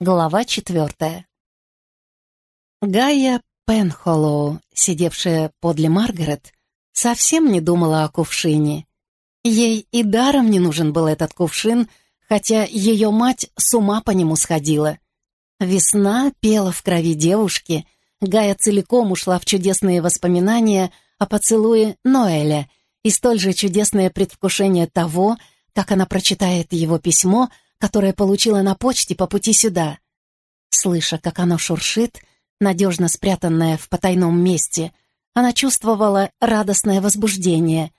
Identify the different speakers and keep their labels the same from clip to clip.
Speaker 1: Глава четвертая. Гая Пенхоллоу, сидевшая подле Маргарет, совсем не думала о кувшине. Ей и даром не нужен был этот кувшин, хотя ее мать с ума по нему сходила. Весна пела в крови девушки, Гая целиком ушла в чудесные воспоминания о поцелуе Ноэля и столь же чудесное предвкушение того, как она прочитает его письмо — которое получила на почте по пути сюда. Слыша, как оно шуршит, надежно спрятанное в потайном месте, она чувствовала радостное возбуждение.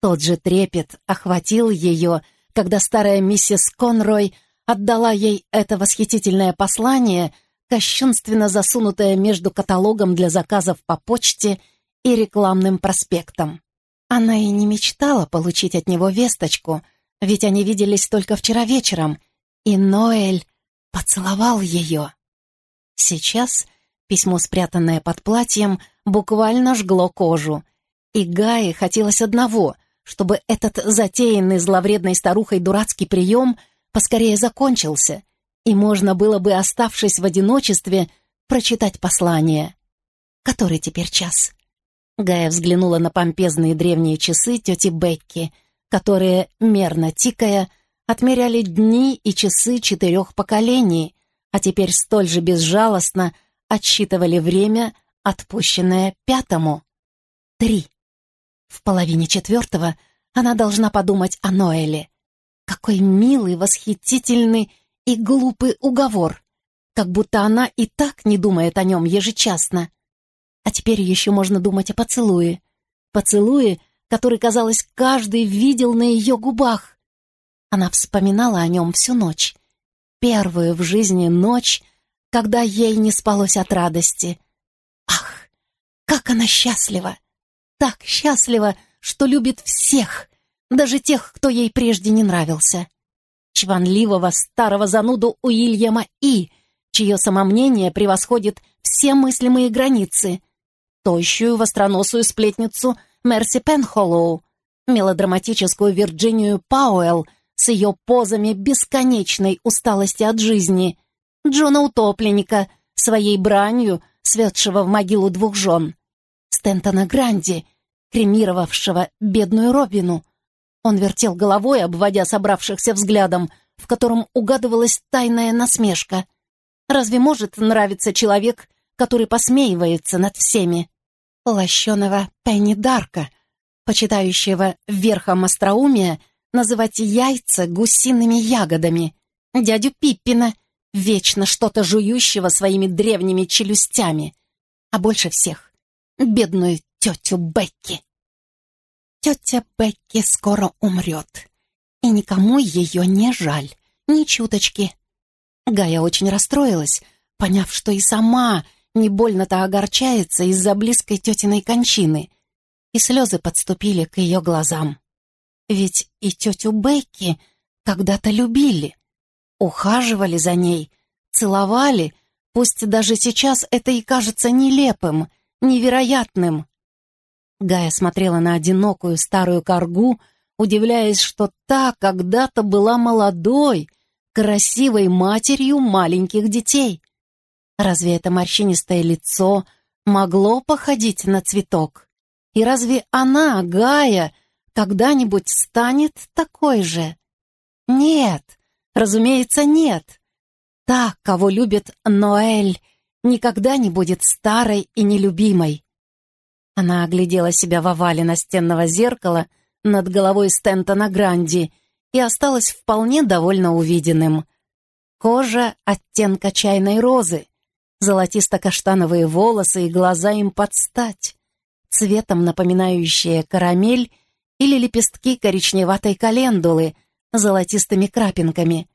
Speaker 1: Тот же трепет охватил ее, когда старая миссис Конрой отдала ей это восхитительное послание, кощунственно засунутое между каталогом для заказов по почте и рекламным проспектом. Она и не мечтала получить от него весточку — ведь они виделись только вчера вечером, и Ноэль поцеловал ее. Сейчас письмо, спрятанное под платьем, буквально жгло кожу, и Гае хотелось одного, чтобы этот затеянный зловредной старухой дурацкий прием поскорее закончился, и можно было бы, оставшись в одиночестве, прочитать послание. Который теперь час? Гая взглянула на помпезные древние часы тети Бекки — которые, мерно тикая, отмеряли дни и часы четырех поколений, а теперь столь же безжалостно отсчитывали время, отпущенное пятому. Три. В половине четвертого она должна подумать о Ноэле. Какой милый, восхитительный и глупый уговор. Как будто она и так не думает о нем ежечасно. А теперь еще можно думать о поцелуе. Поцелуе, который, казалось, каждый видел на ее губах. Она вспоминала о нем всю ночь. Первую в жизни ночь, когда ей не спалось от радости. Ах, как она счастлива! Так счастлива, что любит всех, даже тех, кто ей прежде не нравился. Чванливого старого зануду Уильяма И, чье самомнение превосходит все мыслимые границы, тощую востроносую сплетницу Мерси Пенхоллоу, мелодраматическую Вирджинию Пауэлл с ее позами бесконечной усталости от жизни, Джона Утопленника, своей бранью, светшего в могилу двух жен, Стентона Гранди, кремировавшего бедную Робину. Он вертел головой, обводя собравшихся взглядом, в котором угадывалась тайная насмешка. Разве может нравиться человек, который посмеивается над всеми? Лощеного Пенни Дарка, почитающего верхом остроумия называть яйца гусиными ягодами, дядю Пиппина, вечно что-то жующего своими древними челюстями, а больше всех — бедную тетю Бекки. Тетя Бекки скоро умрет, и никому ее не жаль, ни чуточки. Гая очень расстроилась, поняв, что и сама не больно-то огорчается из-за близкой тетиной кончины, и слезы подступили к ее глазам. Ведь и тетю Бекки когда-то любили, ухаживали за ней, целовали, пусть даже сейчас это и кажется нелепым, невероятным. Гая смотрела на одинокую старую коргу, удивляясь, что та когда-то была молодой, красивой матерью маленьких детей. Разве это морщинистое лицо могло походить на цветок? И разве она, Гая, когда-нибудь станет такой же? Нет, разумеется, нет. Та, кого любит Ноэль, никогда не будет старой и нелюбимой. Она оглядела себя в овале настенного зеркала над головой Стентона Гранди и осталась вполне довольно увиденным. Кожа оттенка чайной розы, золотисто-каштановые волосы и глаза им под стать, цветом напоминающие карамель или лепестки коричневатой календулы золотистыми крапинками.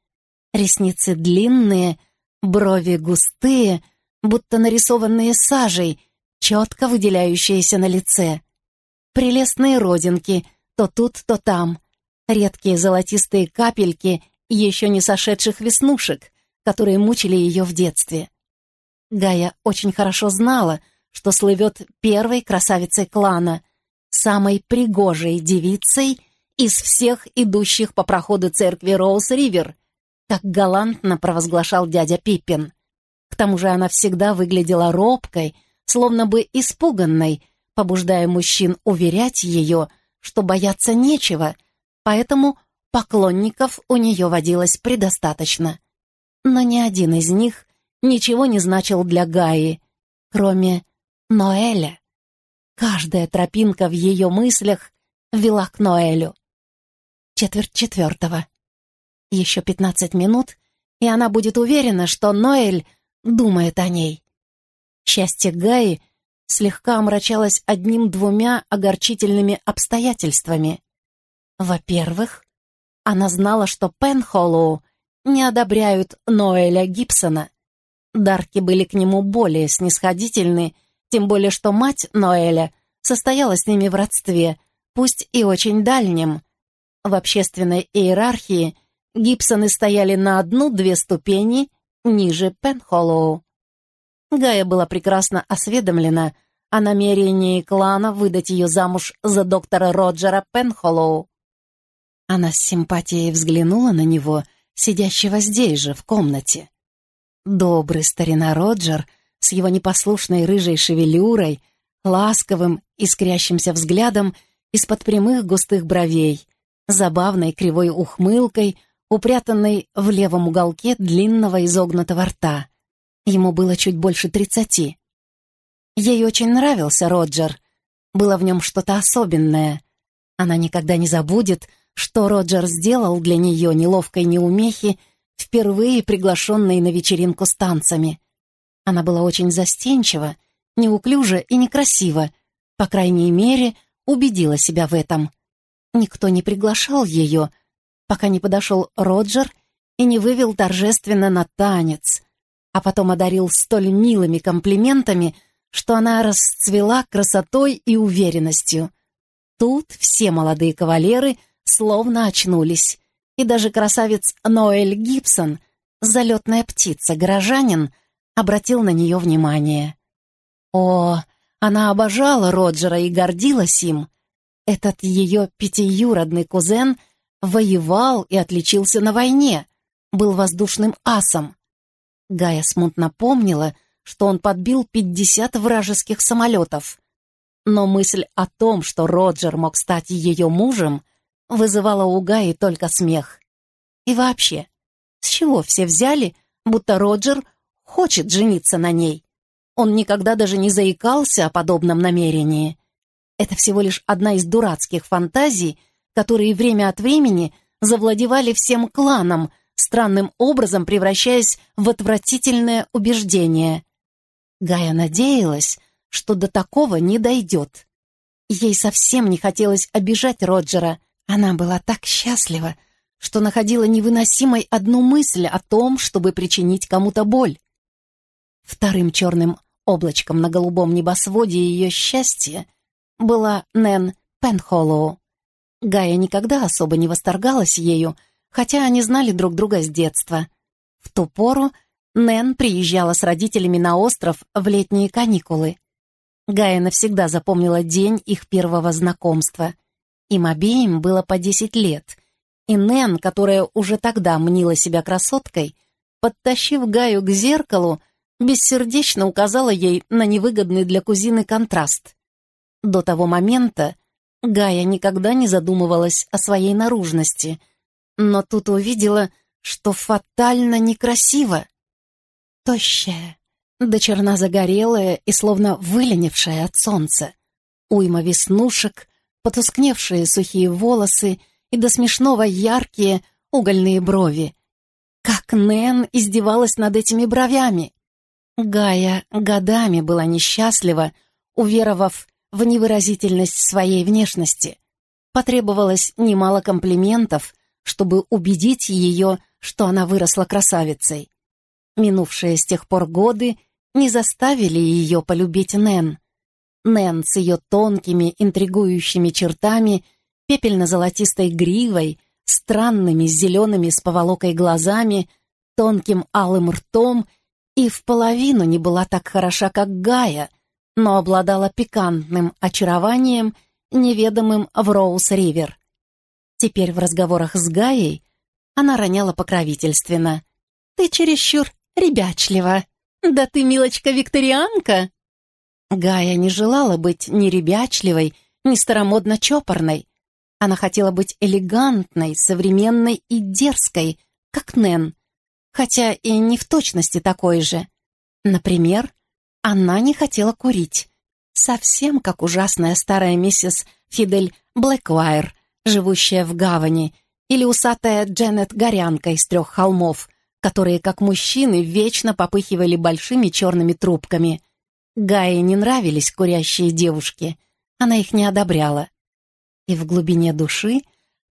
Speaker 1: Ресницы длинные, брови густые, будто нарисованные сажей, четко выделяющиеся на лице. Прелестные родинки, то тут, то там. Редкие золотистые капельки еще не сошедших веснушек, которые мучили ее в детстве. Гая очень хорошо знала, что слывет первой красавицей клана, самой пригожей девицей из всех идущих по проходу церкви Роуз-Ривер, как галантно провозглашал дядя Пиппин. К тому же она всегда выглядела робкой, словно бы испуганной, побуждая мужчин уверять ее, что бояться нечего, поэтому поклонников у нее водилось предостаточно. Но ни один из них ничего не значил для Гаи, кроме Ноэля. Каждая тропинка в ее мыслях вела к Ноэлю. Четверть четвертого. Еще пятнадцать минут, и она будет уверена, что Ноэль думает о ней. Счастье Гаи слегка омрачалось одним-двумя огорчительными обстоятельствами. Во-первых, она знала, что Пенхоллоу не одобряют Ноэля Гибсона. Дарки были к нему более снисходительны, тем более что мать Ноэля состояла с ними в родстве, пусть и очень дальнем. В общественной иерархии Гибсоны стояли на одну-две ступени ниже Пенхоллоу. Гая была прекрасно осведомлена о намерении клана выдать ее замуж за доктора Роджера Пенхоллоу. Она с симпатией взглянула на него, сидящего здесь же, в комнате. Добрый старина Роджер с его непослушной рыжей шевелюрой, ласковым, искрящимся взглядом из-под прямых густых бровей, забавной кривой ухмылкой, упрятанной в левом уголке длинного изогнутого рта. Ему было чуть больше тридцати. Ей очень нравился Роджер. Было в нем что-то особенное. Она никогда не забудет, что Роджер сделал для нее неловкой неумехи, впервые приглашенной на вечеринку с танцами. Она была очень застенчива, неуклюжа и некрасива, по крайней мере, убедила себя в этом. Никто не приглашал ее, пока не подошел Роджер и не вывел торжественно на танец, а потом одарил столь милыми комплиментами, что она расцвела красотой и уверенностью. Тут все молодые кавалеры словно очнулись, и даже красавец Ноэль Гибсон, залетная птица, горожанин, обратил на нее внимание. О, она обожала Роджера и гордилась им. Этот ее пятиюродный кузен воевал и отличился на войне, был воздушным асом. Гая смутно помнила, что он подбил 50 вражеских самолетов. Но мысль о том, что Роджер мог стать ее мужем, вызывала у Гаи только смех. И вообще, с чего все взяли, будто Роджер хочет жениться на ней? Он никогда даже не заикался о подобном намерении. Это всего лишь одна из дурацких фантазий, которые время от времени завладевали всем кланом, странным образом превращаясь в отвратительное убеждение. Гая надеялась, что до такого не дойдет. Ей совсем не хотелось обижать Роджера. Она была так счастлива, что находила невыносимой одну мысль о том, чтобы причинить кому-то боль. Вторым черным облачком на голубом небосводе ее счастья была Нэн Пенхоллоу. Гая никогда особо не восторгалась ею, хотя они знали друг друга с детства. В ту пору Нэн приезжала с родителями на остров в летние каникулы. Гая навсегда запомнила день их первого знакомства. Им обеим было по десять лет, и Нэн, которая уже тогда мнила себя красоткой, подтащив Гаю к зеркалу, бессердечно указала ей на невыгодный для кузины контраст. До того момента Гая никогда не задумывалась о своей наружности, но тут увидела, что фатально некрасиво тощая, до черна загорелая и словно выленившая от солнца. Уйма веснушек, потускневшие сухие волосы и до смешного яркие угольные брови. Как Нэн издевалась над этими бровями! Гая годами была несчастлива, уверовав в невыразительность своей внешности. Потребовалось немало комплиментов, чтобы убедить ее, что она выросла красавицей. Минувшие с тех пор годы не заставили ее полюбить Нэн. Нэн с ее тонкими, интригующими чертами, пепельно-золотистой гривой, странными зелеными с поволокой глазами, тонким алым ртом и в половину не была так хороша, как Гая, но обладала пикантным очарованием, неведомым в Роуз-Ривер. Теперь в разговорах с Гаей она роняла покровительственно. «Ты чересчур ребячлива. Да ты, милочка, викторианка!» Гая не желала быть ни ребячливой, ни старомодно-чопорной. Она хотела быть элегантной, современной и дерзкой, как Нэн, хотя и не в точности такой же. Например, она не хотела курить, совсем как ужасная старая миссис Фидель Блэквайр, живущая в гавани, или усатая Дженнет Горянка из трех холмов, которые, как мужчины, вечно попыхивали большими черными трубками. Гае не нравились курящие девушки, она их не одобряла. И в глубине души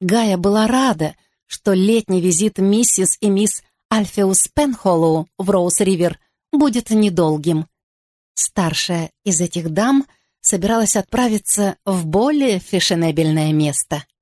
Speaker 1: Гая была рада, что летний визит миссис и мисс Альфеус Пенхоллоу в Роуз-Ривер будет недолгим. Старшая из этих дам собиралась отправиться в более фешенебельное место —